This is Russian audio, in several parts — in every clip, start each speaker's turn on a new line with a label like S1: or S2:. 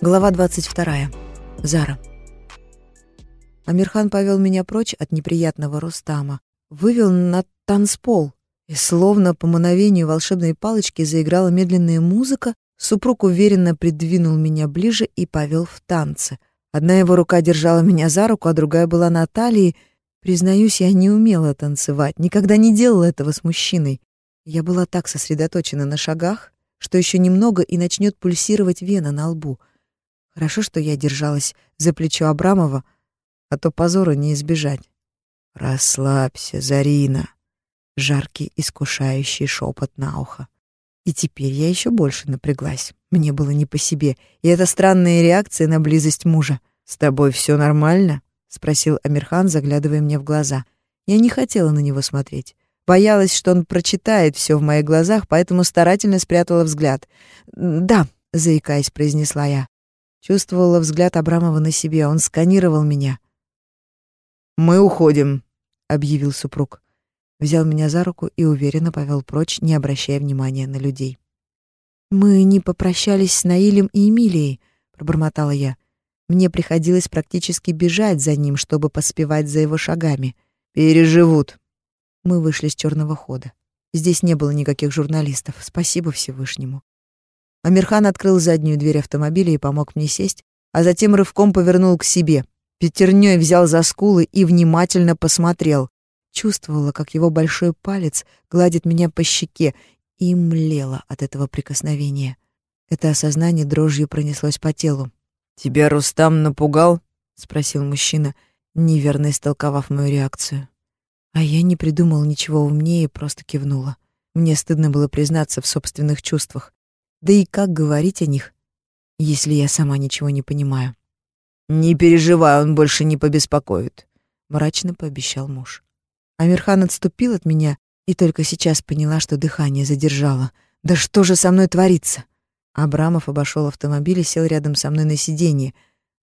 S1: Глава 22. Зара. Амирхан повел меня прочь от неприятного Рустама, вывел на танцпол, и словно по мановению волшебной палочки заиграла медленная музыка, супруг уверенно придвинул меня ближе и повел в танцы. Одна его рука держала меня за руку, а другая была на талии. Признаюсь, я не умела танцевать, никогда не делала этого с мужчиной. Я была так сосредоточена на шагах, что еще немного и начнет пульсировать вена на лбу — Хорошо, что я держалась за плечо Абрамова, а то позора не избежать. «Расслабься, Зарина!» Жаркий, искушающий шепот на ухо. И теперь я еще больше напряглась. Мне было не по себе. И это странная реакция на близость мужа. «С тобой все нормально?» — спросил Амирхан, заглядывая мне в глаза. Я не хотела на него смотреть. Боялась, что он прочитает все в моих глазах, поэтому старательно спрятала взгляд. «Да», — заикаясь, произнесла я. Чувствовала взгляд Абрамова на себе, он сканировал меня. «Мы уходим», — объявил супруг. Взял меня за руку и уверенно повел прочь, не обращая внимания на людей. «Мы не попрощались с Наилем и Эмилией», — пробормотала я. Мне приходилось практически бежать за ним, чтобы поспевать за его шагами. «Переживут». Мы вышли с черного хода. Здесь не было никаких журналистов. Спасибо Всевышнему. Амирхан открыл заднюю дверь автомобиля и помог мне сесть, а затем рывком повернул к себе. Пятерней взял за скулы и внимательно посмотрел. Чувствовала, как его большой палец гладит меня по щеке, и млела от этого прикосновения. Это осознание дрожью пронеслось по телу. «Тебя Рустам напугал?» — спросил мужчина, неверно истолковав мою реакцию. А я не придумал ничего умнее просто кивнула. Мне стыдно было признаться в собственных чувствах. Да и как говорить о них, если я сама ничего не понимаю? «Не переживай, он больше не побеспокоит», — мрачно пообещал муж. Амирхан отступил от меня и только сейчас поняла, что дыхание задержало. «Да что же со мной творится?» Абрамов обошел автомобиль и сел рядом со мной на сиденье.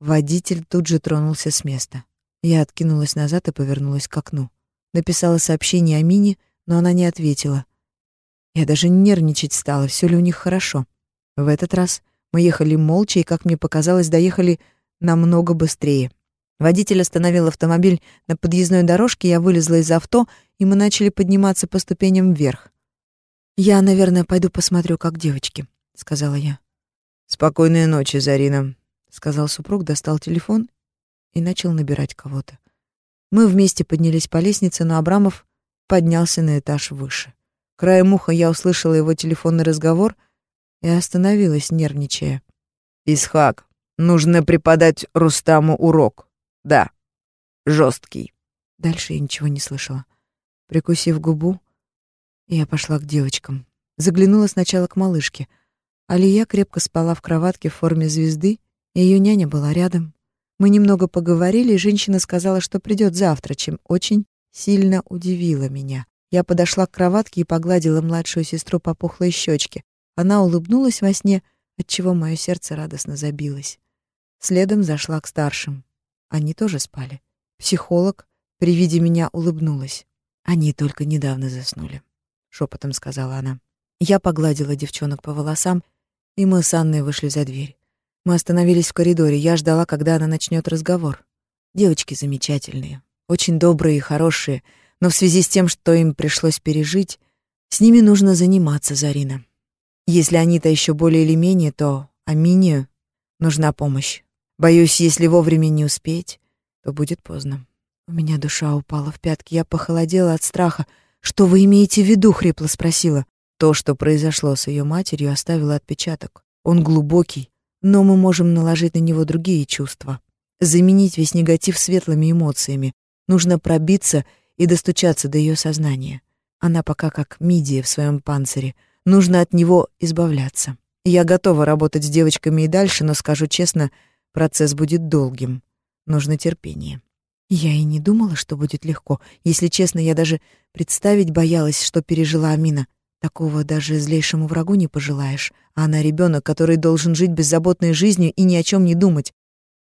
S1: Водитель тут же тронулся с места. Я откинулась назад и повернулась к окну. Написала сообщение Амине, но она не ответила. Я даже нервничать стала, все ли у них хорошо. В этот раз мы ехали молча и, как мне показалось, доехали намного быстрее. Водитель остановил автомобиль на подъездной дорожке, я вылезла из авто, и мы начали подниматься по ступеням вверх. «Я, наверное, пойду посмотрю, как девочки», — сказала я. «Спокойной ночи, Зарина», — сказал супруг, достал телефон и начал набирать кого-то. Мы вместе поднялись по лестнице, но Абрамов поднялся на этаж выше. Краем уха я услышала его телефонный разговор и остановилась, нервничая. «Исхак, нужно преподать Рустаму урок. Да, жесткий». Дальше я ничего не слышала. Прикусив губу, я пошла к девочкам. Заглянула сначала к малышке. Алия крепко спала в кроватке в форме звезды, ее няня была рядом. Мы немного поговорили, и женщина сказала, что придет завтра, чем очень сильно удивила меня. Я подошла к кроватке и погладила младшую сестру по пухлой щечке. Она улыбнулась во сне, отчего мое сердце радостно забилось. Следом зашла к старшим. Они тоже спали. Психолог при виде меня улыбнулась. Они только недавно заснули, шепотом сказала она. Я погладила девчонок по волосам, и мы с Анной вышли за дверь. Мы остановились в коридоре. Я ждала, когда она начнет разговор. Девочки замечательные, очень добрые и хорошие но в связи с тем, что им пришлось пережить, с ними нужно заниматься, Зарина. Если они-то еще более или менее, то Аминию нужна помощь. Боюсь, если вовремя не успеть, то будет поздно. У меня душа упала в пятки, я похолодела от страха. «Что вы имеете в виду?» — хрипло спросила. То, что произошло с ее матерью, оставило отпечаток. Он глубокий, но мы можем наложить на него другие чувства. Заменить весь негатив светлыми эмоциями. Нужно пробиться и достучаться до ее сознания. Она пока как мидия в своем панцире. Нужно от него избавляться. Я готова работать с девочками и дальше, но скажу честно, процесс будет долгим. Нужно терпение. Я и не думала, что будет легко. Если честно, я даже представить боялась, что пережила Амина. Такого даже злейшему врагу не пожелаешь. А она ребенок, который должен жить беззаботной жизнью и ни о чем не думать.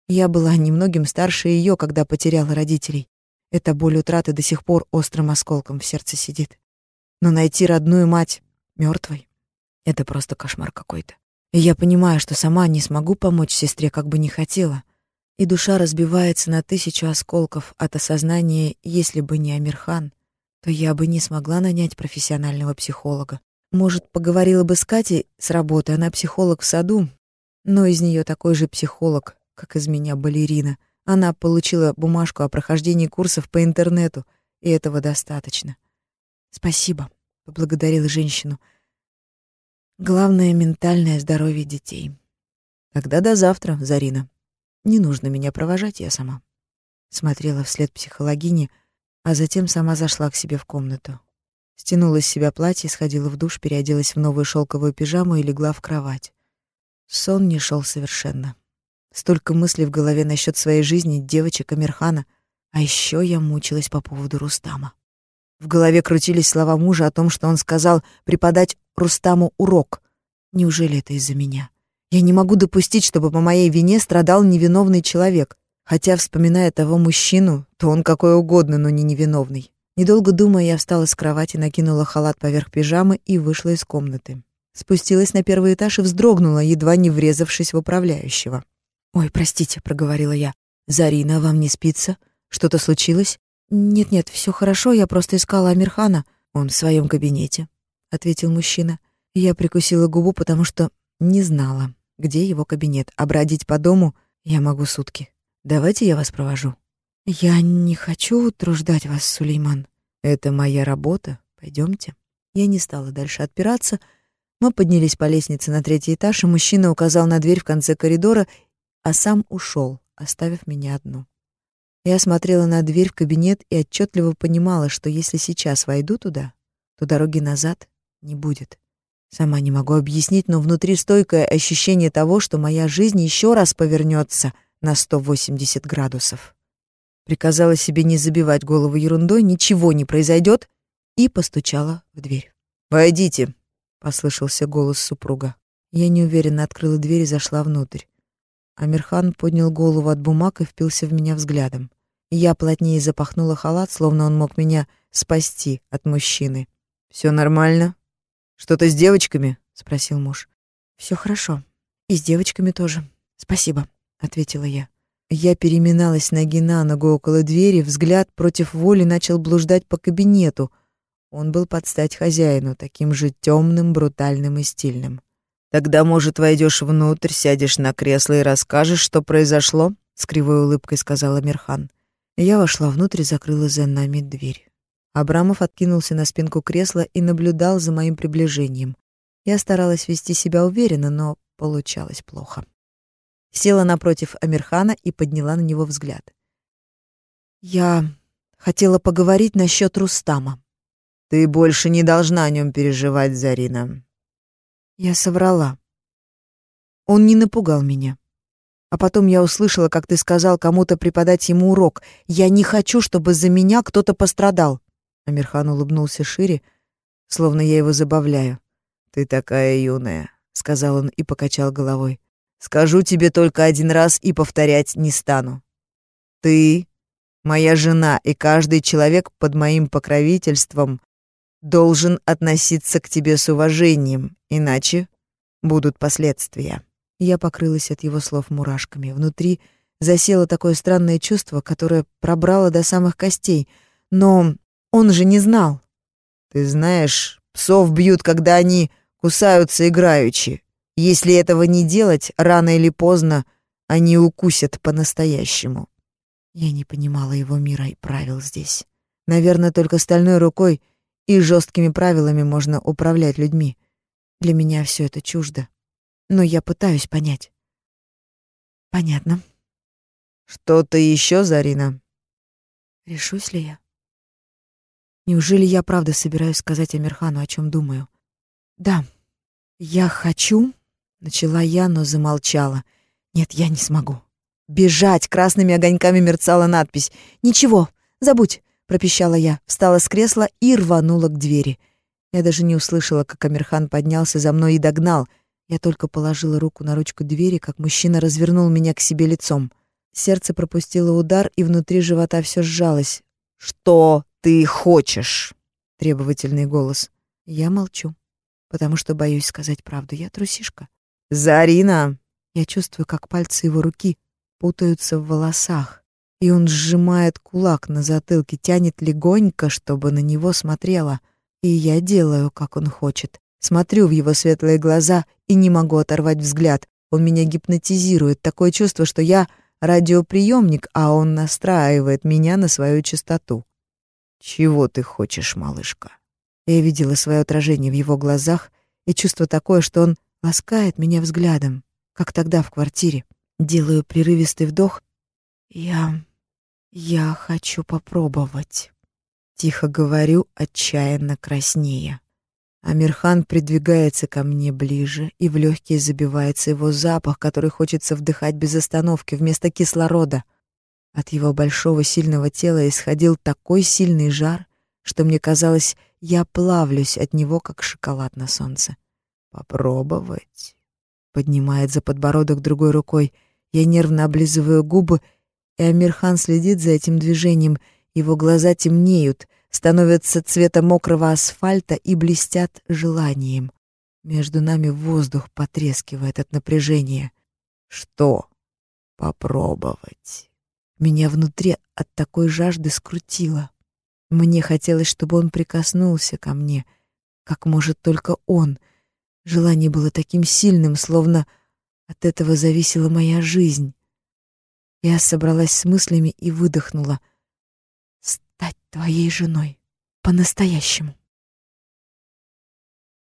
S1: Я была немногим старше ее, когда потеряла родителей. Эта боль утраты до сих пор острым осколком в сердце сидит. Но найти родную мать мертвой — это просто кошмар какой-то. И я понимаю, что сама не смогу помочь сестре, как бы не хотела. И душа разбивается на тысячу осколков от осознания, если бы не Амирхан, то я бы не смогла нанять профессионального психолога. Может, поговорила бы с Катей с работы, она психолог в саду, но из нее такой же психолог, как из меня балерина. Она получила бумажку о прохождении курсов по интернету, и этого достаточно. «Спасибо», — поблагодарила женщину. «Главное — ментальное здоровье детей». «Тогда до завтра, Зарина. Не нужно меня провожать, я сама». Смотрела вслед психологине, а затем сама зашла к себе в комнату. Стянула с себя платье, сходила в душ, переоделась в новую шелковую пижаму и легла в кровать. Сон не шел совершенно. Столько мыслей в голове насчет своей жизни, девочек Амирхана, а еще я мучилась по поводу Рустама. В голове крутились слова мужа о том, что он сказал преподать Рустаму урок. Неужели это из-за меня? Я не могу допустить, чтобы по моей вине страдал невиновный человек. Хотя, вспоминая того мужчину, то он какой угодно, но не невиновный. Недолго думая, я встала с кровати, накинула халат поверх пижамы и вышла из комнаты. Спустилась на первый этаж и вздрогнула, едва не врезавшись в управляющего. «Ой, простите», — проговорила я. «Зарина, вам не спится? Что-то случилось?» «Нет-нет, все хорошо, я просто искала Амирхана. Он в своем кабинете», — ответил мужчина. Я прикусила губу, потому что не знала, где его кабинет, а бродить по дому я могу сутки. «Давайте я вас провожу». «Я не хочу утруждать вас, Сулейман», это моя работа. Пойдемте. Я не стала дальше отпираться. Мы поднялись по лестнице на третий этаж, и мужчина указал на дверь в конце коридора, а сам ушел, оставив меня одну. Я смотрела на дверь в кабинет и отчетливо понимала, что если сейчас войду туда, то дороги назад не будет. Сама не могу объяснить, но внутри стойкое ощущение того, что моя жизнь еще раз повернется на 180 градусов приказала себе не забивать голову ерундой, ничего не произойдет, и постучала в дверь. «Войдите», — послышался голос супруга. Я неуверенно открыла дверь и зашла внутрь. Амирхан поднял голову от бумаг и впился в меня взглядом. Я плотнее запахнула халат, словно он мог меня спасти от мужчины. «Все нормально? Что-то с девочками?» — спросил муж. «Все хорошо. И с девочками тоже. Спасибо», — ответила я. Я переминалась ноги на ногу около двери, взгляд против воли начал блуждать по кабинету. Он был под стать хозяину, таким же темным, брутальным и стильным. «Тогда, может, войдешь внутрь, сядешь на кресло и расскажешь, что произошло?» — с кривой улыбкой сказала Мирхан. Я вошла внутрь и закрыла за нами дверь. Абрамов откинулся на спинку кресла и наблюдал за моим приближением. Я старалась вести себя уверенно, но получалось плохо села напротив Амирхана и подняла на него взгляд. «Я хотела поговорить насчет Рустама». «Ты больше не должна о нем переживать, Зарина». Я соврала. Он не напугал меня. А потом я услышала, как ты сказал кому-то преподать ему урок. Я не хочу, чтобы за меня кто-то пострадал. Амирхан улыбнулся шире, словно я его забавляю. «Ты такая юная», — сказал он и покачал головой. Скажу тебе только один раз и повторять не стану. Ты моя жена, и каждый человек под моим покровительством должен относиться к тебе с уважением, иначе будут последствия. Я покрылась от его слов мурашками. Внутри засело такое странное чувство, которое пробрало до самых костей. Но он же не знал. Ты знаешь, псов бьют, когда они кусаются играючи. Если этого не делать, рано или поздно они укусят по-настоящему. Я не понимала его мира и правил здесь. Наверное, только стальной рукой и жесткими правилами можно управлять людьми. Для меня все это чуждо. Но я пытаюсь понять. Понятно. Что-то еще, Зарина? Решусь ли я? Неужели я правда собираюсь сказать Амирхану, о чем думаю? Да, я хочу Начала я, но замолчала. Нет, я не смогу. Бежать! Красными огоньками мерцала надпись. «Ничего, забудь!» — пропищала я, встала с кресла и рванула к двери. Я даже не услышала, как Амирхан поднялся за мной и догнал. Я только положила руку на ручку двери, как мужчина развернул меня к себе лицом. Сердце пропустило удар, и внутри живота все сжалось. «Что ты хочешь?» — требовательный голос. Я молчу, потому что боюсь сказать правду. Я трусишка.
S2: «Зарина!»
S1: Я чувствую, как пальцы его руки путаются в волосах, и он сжимает кулак на затылке, тянет легонько, чтобы на него смотрела. И я делаю, как он хочет. Смотрю в его светлые глаза и не могу оторвать взгляд. Он меня гипнотизирует. Такое чувство, что я радиоприемник, а он настраивает меня на свою частоту.
S2: «Чего ты хочешь, малышка?»
S1: Я видела свое отражение в его глазах, и чувство такое, что он ласкает меня взглядом, как тогда в квартире. Делаю прерывистый вдох. «Я... я хочу попробовать». Тихо говорю, отчаянно краснея. Амирхан придвигается ко мне ближе, и в легкие забивается его запах, который хочется вдыхать без остановки вместо кислорода. От его большого сильного тела исходил такой сильный жар, что мне казалось, я плавлюсь от него, как шоколад на солнце.
S2: «Попробовать?»
S1: Поднимает за подбородок другой рукой. Я нервно облизываю губы, и Амирхан следит за этим движением. Его глаза темнеют, становятся цвета мокрого асфальта и блестят желанием. Между нами воздух потрескивает от напряжения.
S2: Что? Попробовать.
S1: Меня внутри от такой жажды скрутило. Мне хотелось, чтобы он прикоснулся ко мне, как может только он. Желание было таким сильным, словно от этого зависела моя жизнь. Я собралась с мыслями и выдохнула. «Стать твоей женой. По-настоящему».